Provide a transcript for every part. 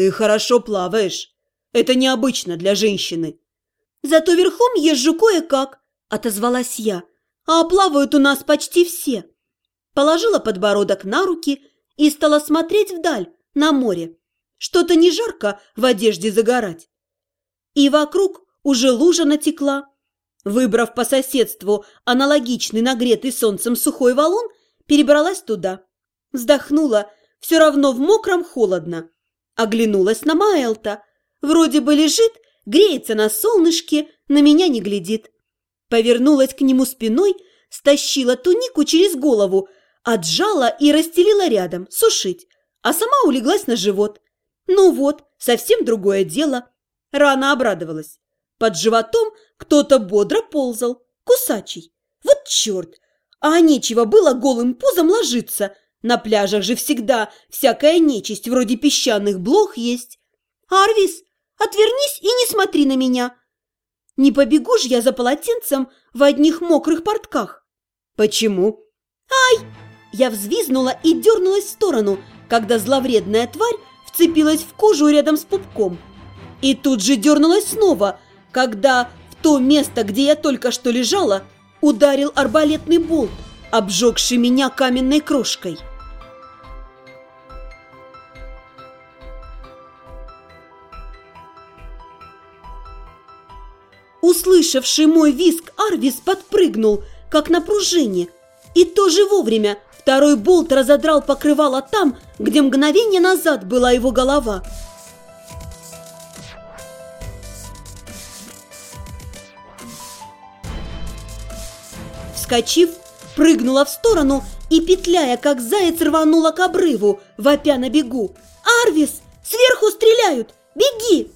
«Ты хорошо плаваешь. Это необычно для женщины». «Зато верхом езжу кое-как», – отозвалась я. «А плавают у нас почти все». Положила подбородок на руки и стала смотреть вдаль, на море. Что-то не жарко в одежде загорать. И вокруг уже лужа натекла. Выбрав по соседству аналогичный нагретый солнцем сухой валун, перебралась туда. Вздохнула, все равно в мокром холодно. Оглянулась на Маэлта. Вроде бы лежит, греется на солнышке, на меня не глядит. Повернулась к нему спиной, стащила тунику через голову, отжала и расстелила рядом, сушить, а сама улеглась на живот. Ну вот, совсем другое дело. Рано обрадовалась. Под животом кто-то бодро ползал, кусачий. Вот черт! А нечего было голым пузом ложиться. На пляжах же всегда всякая нечисть вроде песчаных блох есть. Арвис, отвернись и не смотри на меня. Не побегу ж я за полотенцем в одних мокрых портках. Почему? Ай! Я взвизнула и дернулась в сторону, когда зловредная тварь вцепилась в кожу рядом с пупком. И тут же дернулась снова, когда в то место, где я только что лежала, ударил арбалетный болт, обжегший меня каменной крошкой. Услышавший мой виск, Арвис подпрыгнул, как на пружине. И тоже вовремя второй болт разодрал покрывало там, где мгновение назад была его голова – Вскочив, прыгнула в сторону и, петляя, как заяц, рванула к обрыву, вопя на бегу. «Арвис! Сверху стреляют! Беги!»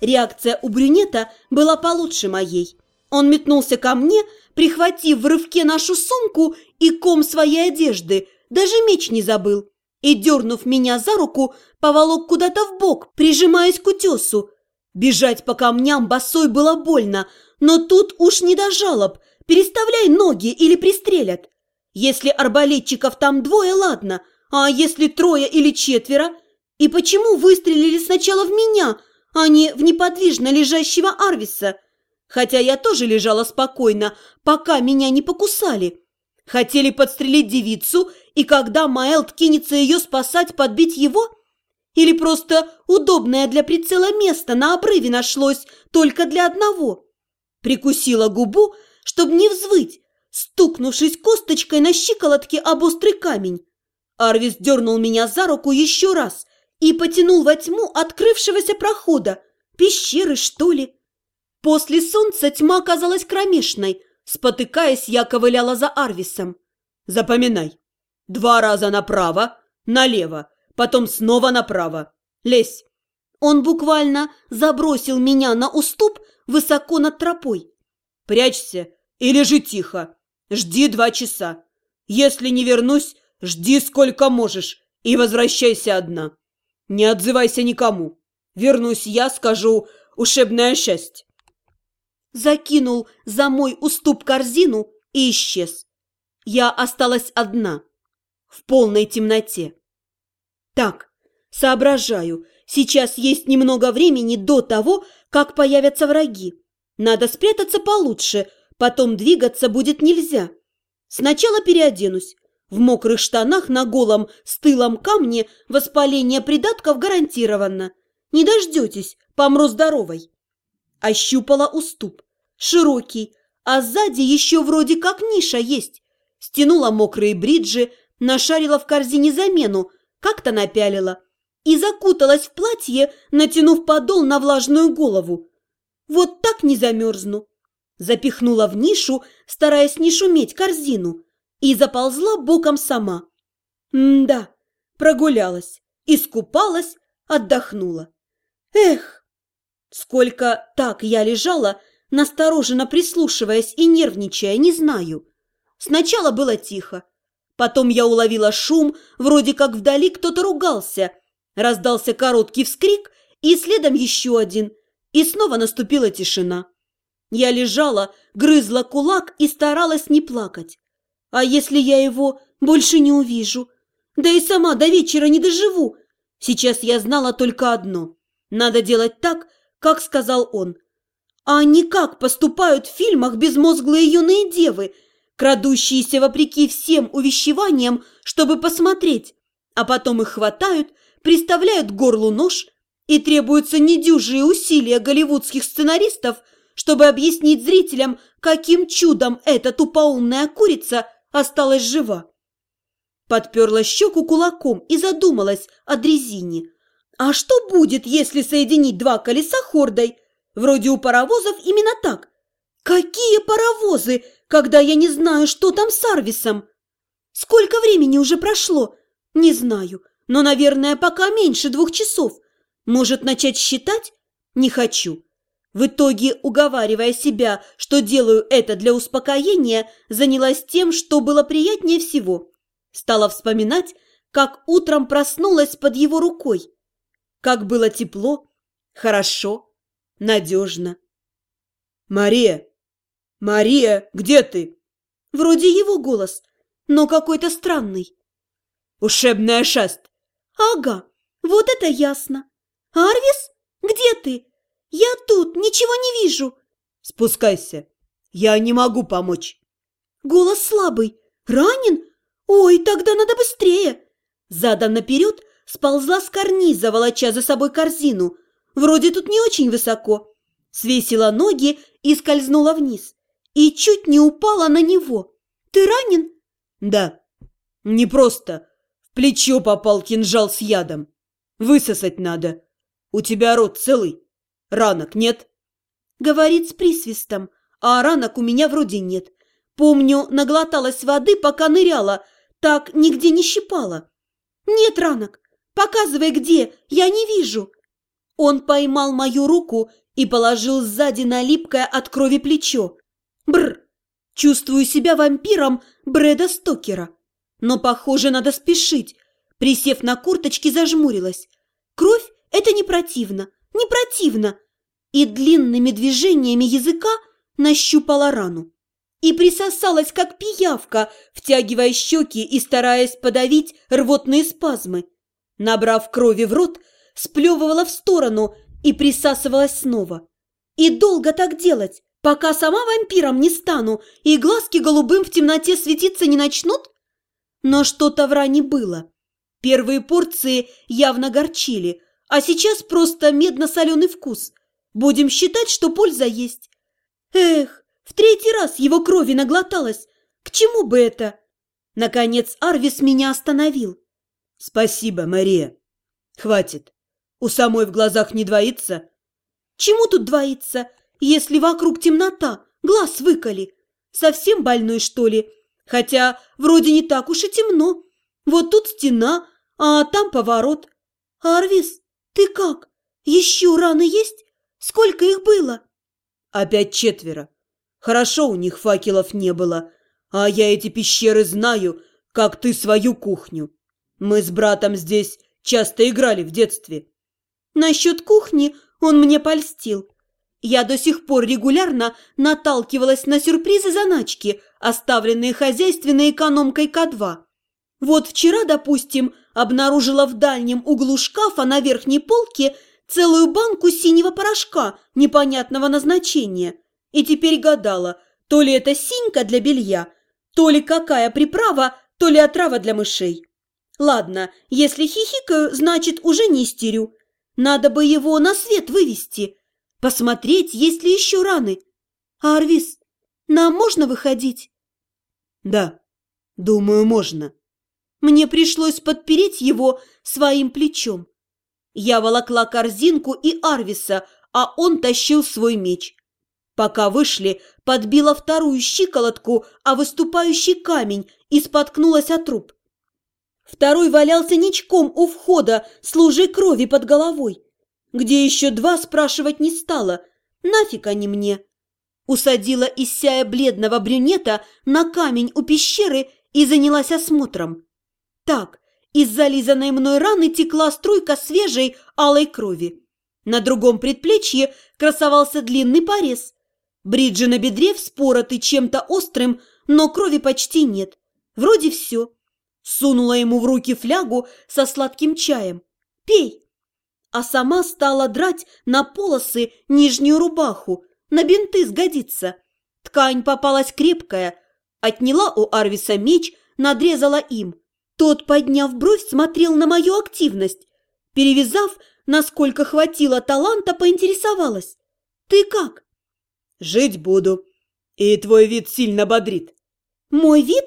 Реакция у брюнета была получше моей. Он метнулся ко мне, прихватив в рывке нашу сумку и ком своей одежды, даже меч не забыл. И, дернув меня за руку, поволок куда-то в бок, прижимаясь к утесу. Бежать по камням босой было больно, но тут уж не до жалоб – Переставляй ноги или пристрелят. Если арбалетчиков там двое, ладно, а если трое или четверо? И почему выстрелили сначала в меня, а не в неподвижно лежащего Арвиса? Хотя я тоже лежала спокойно, пока меня не покусали. Хотели подстрелить девицу, и когда Маэлт кинется ее спасать, подбить его? Или просто удобное для прицела место на обрыве нашлось только для одного? Прикусила губу, чтобы не взвыть, стукнувшись косточкой на щиколотке об острый камень. Арвис дернул меня за руку еще раз и потянул во тьму открывшегося прохода. Пещеры, что ли? После солнца тьма казалась кромешной. Спотыкаясь, я ковыляла за Арвисом. «Запоминай. Два раза направо, налево, потом снова направо. Лезь!» Он буквально забросил меня на уступ высоко над тропой. «Прячься и лежи тихо. Жди два часа. Если не вернусь, жди сколько можешь и возвращайся одна. Не отзывайся никому. Вернусь я, скажу ушебное счастье. Закинул за мой уступ корзину и исчез. Я осталась одна, в полной темноте. Так, соображаю, сейчас есть немного времени до того, как появятся враги. Надо спрятаться получше, Потом двигаться будет нельзя. Сначала переоденусь. В мокрых штанах на голом стылом камне воспаление придатков гарантировано. Не дождетесь, помру здоровой. Ощупала уступ. Широкий, а сзади еще вроде как ниша есть. Стянула мокрые бриджи, нашарила в корзине замену, как-то напялила. И закуталась в платье, натянув подол на влажную голову. Вот так не замерзну. Запихнула в нишу, стараясь не шуметь корзину, и заползла боком сама. М-да, прогулялась, искупалась, отдохнула. Эх, сколько так я лежала, настороженно прислушиваясь и нервничая, не знаю. Сначала было тихо, потом я уловила шум, вроде как вдали кто-то ругался. Раздался короткий вскрик, и следом еще один, и снова наступила тишина. Я лежала, грызла кулак и старалась не плакать. А если я его больше не увижу? Да и сама до вечера не доживу. Сейчас я знала только одно. Надо делать так, как сказал он. А не как поступают в фильмах безмозглые юные девы, крадущиеся вопреки всем увещеваниям, чтобы посмотреть, а потом их хватают, приставляют к горлу нож, и требуются недюжие усилия голливудских сценаристов, чтобы объяснить зрителям, каким чудом эта тупоумная курица осталась жива. Подперла щеку кулаком и задумалась о дрезине. А что будет, если соединить два колеса хордой? Вроде у паровозов именно так. Какие паровозы, когда я не знаю, что там с Арвисом? Сколько времени уже прошло? Не знаю, но, наверное, пока меньше двух часов. Может, начать считать? Не хочу. В итоге, уговаривая себя, что делаю это для успокоения, занялась тем, что было приятнее всего. Стала вспоминать, как утром проснулась под его рукой. Как было тепло, хорошо, надежно. «Мария! Мария, где ты?» Вроде его голос, но какой-то странный. «Ушебная шест!» «Ага, вот это ясно. Арвис, где ты? Я тут, ничего не вижу!» «Спускайся, я не могу помочь!» Голос слабый. «Ранен? Ой, тогда надо быстрее!» Задом наперед сползла с карниза, волоча за собой корзину. Вроде тут не очень высоко. Свесила ноги и скользнула вниз. И чуть не упала на него. «Ты ранен?» «Да. Не просто. В плечо попал кинжал с ядом. Высосать надо. У тебя рот целый? Ранок нет?» Говорит с присвистом, а ранок у меня вроде нет. Помню, наглоталась воды, пока ныряла, так нигде не щипала. «Нет ранок. Показывай, где, я не вижу!» Он поймал мою руку и положил сзади на липкое от крови плечо. Бр! Чувствую себя вампиром Брэда Стокера. Но, похоже, надо спешить. Присев на курточки, зажмурилась. Кровь – это не противно, не противно. И длинными движениями языка нащупала рану. И присосалась, как пиявка, втягивая щеки и стараясь подавить рвотные спазмы. Набрав крови в рот, сплевывала в сторону и присасывалась снова. И долго так делать, пока сама вампиром не стану и глазки голубым в темноте светиться не начнут? Но что-то в ране было. Первые порции явно горчили, а сейчас просто медно-соленый вкус. Будем считать, что польза есть. Эх, в третий раз его крови наглоталась. К чему бы это? Наконец Арвис меня остановил. «Спасибо, Мария. Хватит. У самой в глазах не двоится?» «Чему тут двоится, если вокруг темнота, глаз выколи? Совсем больной, что ли? Хотя вроде не так уж и темно. Вот тут стена, а там поворот. Арвис, ты как? Еще раны есть? Сколько их было?» «Опять четверо. Хорошо у них факелов не было, а я эти пещеры знаю, как ты свою кухню. Мы с братом здесь часто играли в детстве. Насчет кухни он мне польстил. Я до сих пор регулярно наталкивалась на сюрпризы-заначки, оставленные хозяйственной экономкой К2. Вот вчера, допустим, обнаружила в дальнем углу шкафа на верхней полке целую банку синего порошка непонятного назначения. И теперь гадала, то ли это синька для белья, то ли какая приправа, то ли отрава для мышей. Ладно, если хихикаю, значит, уже не истерю. Надо бы его на свет вывести, посмотреть, есть ли еще раны. Арвис, нам можно выходить? Да, думаю, можно. Мне пришлось подпереть его своим плечом. Я волокла корзинку и Арвиса, а он тащил свой меч. Пока вышли, подбила вторую щиколотку, а выступающий камень и споткнулась от труп. Второй валялся ничком у входа с крови под головой. Где еще два, спрашивать не стала. Нафиг они мне? Усадила Исяя бледного брюнета на камень у пещеры и занялась осмотром. Так, из зализанной мной раны текла струйка свежей алой крови. На другом предплечье красовался длинный порез. Бриджи на бедре вспороты чем-то острым, но крови почти нет. Вроде все. Сунула ему в руки флягу со сладким чаем. Пей!» А сама стала драть на полосы нижнюю рубаху, на бинты сгодится. Ткань попалась крепкая, отняла у Арвиса меч, надрезала им. Тот, подняв бровь, смотрел на мою активность. Перевязав, насколько хватило таланта, поинтересовалась. «Ты как?» «Жить буду. И твой вид сильно бодрит». «Мой вид?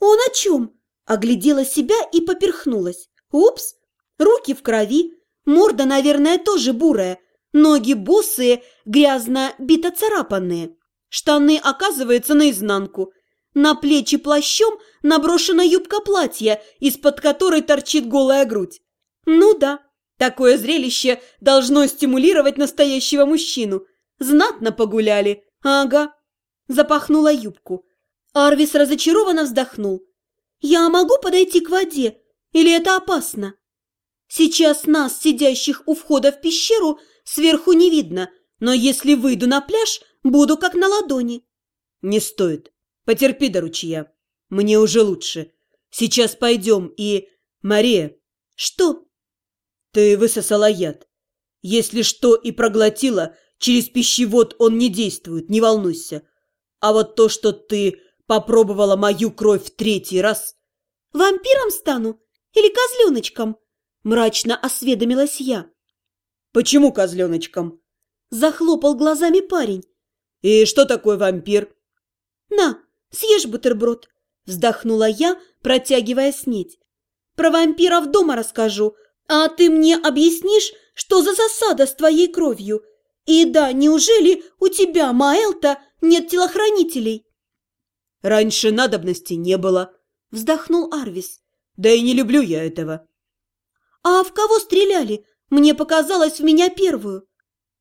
Он о чем?» Оглядела себя и поперхнулась. «Упс! Руки в крови, морда, наверное, тоже бурая, ноги босые, грязно бито-царапанные. Штаны, оказывается, наизнанку. На плечи плащом наброшена юбка платья, из-под которой торчит голая грудь. Ну да, такое зрелище должно стимулировать настоящего мужчину. Знатно погуляли. Ага. Запахнула юбку. Арвис разочарованно вздохнул. «Я могу подойти к воде? Или это опасно?» «Сейчас нас, сидящих у входа в пещеру, сверху не видно, но если выйду на пляж, буду как на ладони». «Не стоит. Потерпи до ручья. Мне уже лучше. Сейчас пойдем и... Мария!» «Что?» «Ты высосала яд. Если что и проглотила, через пищевод он не действует, не волнуйся. А вот то, что ты попробовала мою кровь в третий раз...» «Вампиром стану? Или козленочком?» Мрачно осведомилась я. «Почему козленочком?» Захлопал глазами парень. «И что такое вампир?» «На, съешь бутерброд!» Вздохнула я, протягивая снеть. «Про вампиров дома расскажу, а ты мне объяснишь, что за засада с твоей кровью? И да, неужели у тебя, Маэлта, нет телохранителей?» «Раньше надобности не было», — вздохнул Арвис. «Да и не люблю я этого». «А в кого стреляли? Мне показалось, в меня первую».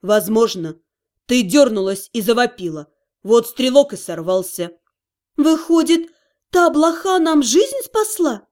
«Возможно. Ты дернулась и завопила. Вот стрелок и сорвался». «Выходит, та блоха нам жизнь спасла?»